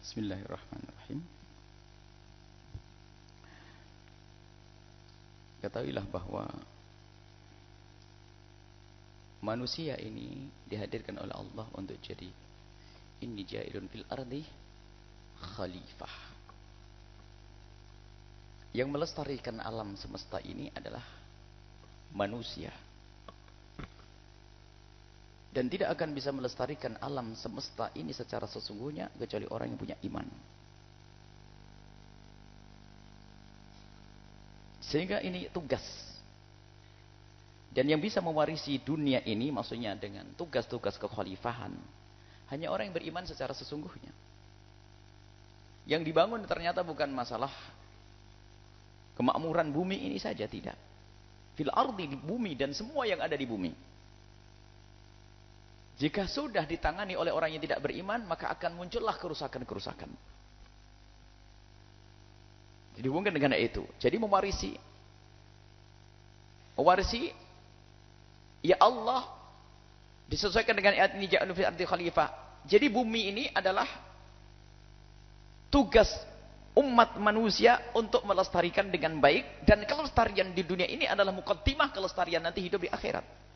Bismillahirrahmanirrahim. Ketahuilah bahwa manusia ini dihadirkan oleh Allah untuk jadi inni jailun fil ardi khalifah. Yang melestarikan alam semesta ini adalah manusia. Dan tidak akan bisa melestarikan alam semesta ini secara sesungguhnya kecuali orang yang punya iman. Sehingga ini tugas. Dan yang bisa mewarisi dunia ini maksudnya dengan tugas-tugas kekhalifahan. Hanya orang yang beriman secara sesungguhnya. Yang dibangun ternyata bukan masalah kemakmuran bumi ini saja, tidak. Fil ardi di bumi dan semua yang ada di bumi. Jika sudah ditangani oleh orang yang tidak beriman, maka akan muncullah kerusakan-kerusakan. Jadi hubungkan dengan itu. Jadi mewarisi. Mewarisi. Ya Allah. Disesuaikan dengan ayat ini. Ja'anu khalifah. Jadi bumi ini adalah. Tugas umat manusia untuk melestarikan dengan baik. Dan kelestarian di dunia ini adalah mukaddimah kelestarian nanti hidup di akhirat.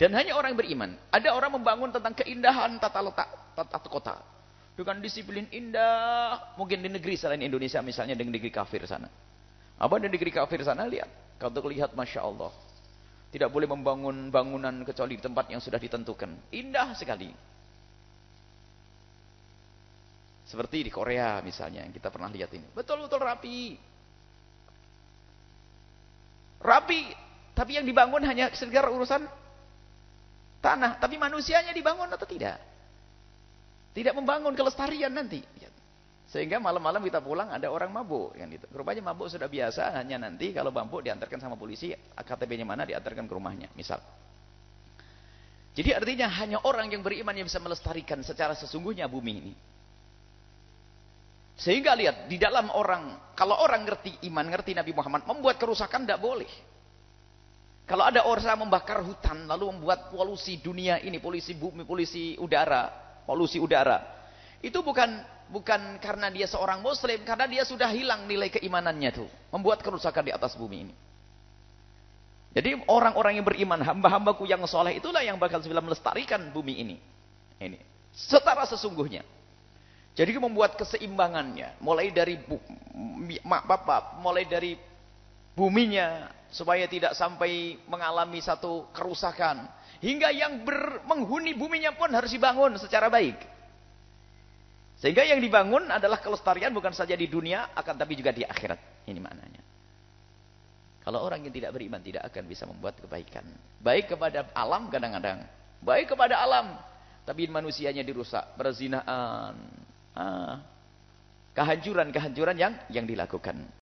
Dan hanya orang yang beriman. Ada orang membangun tentang keindahan tata letak tata kota. Dengan disiplin indah. Mungkin di negeri selain Indonesia misalnya di negeri kafir sana. Apa di negeri kafir sana lihat. Kalau lihat Masya Allah. Tidak boleh membangun bangunan kecuali di tempat yang sudah ditentukan. Indah sekali. Seperti di Korea misalnya yang kita pernah lihat ini. Betul-betul rapi. Rapi. Tapi yang dibangun hanya sekedar urusan tanah, tapi manusianya dibangun atau tidak? Tidak membangun kelestarian nanti. Sehingga malam-malam kita pulang ada orang mabuk yang itu. Rupanya mabuk sudah biasa, hanya nanti kalau mabuk diantarkan sama polisi, KTP-nya mana diantarkan ke rumahnya, misal. Jadi artinya hanya orang yang beriman yang bisa melestarikan secara sesungguhnya bumi ini. Sehingga lihat di dalam orang, kalau orang ngerti iman, ngerti Nabi Muhammad, membuat kerusakan tidak boleh. Kalau ada orang membakar hutan lalu membuat polusi dunia ini, polusi bumi, polusi udara, polusi udara. Itu bukan bukan karena dia seorang muslim, karena dia sudah hilang nilai keimanannya tuh, membuat kerusakan di atas bumi ini. Jadi orang-orang yang beriman, hamba-hambaku yang soleh itulah yang bakal sebelum melestarikan bumi ini. Ini setara sesungguhnya. Jadi membuat keseimbangannya, mulai dari mak bapak, mulai dari buminya, supaya tidak sampai mengalami satu kerusakan. Hingga yang ber, menghuni buminya pun harus dibangun secara baik. Sehingga yang dibangun adalah kelestarian bukan saja di dunia akan tapi juga di akhirat. Ini maknanya. Kalau orang yang tidak beriman tidak akan bisa membuat kebaikan. Baik kepada alam kadang-kadang. Baik kepada alam. Tapi manusianya dirusak perzinaan ah, kehancuran-kehancuran yang yang dilakukan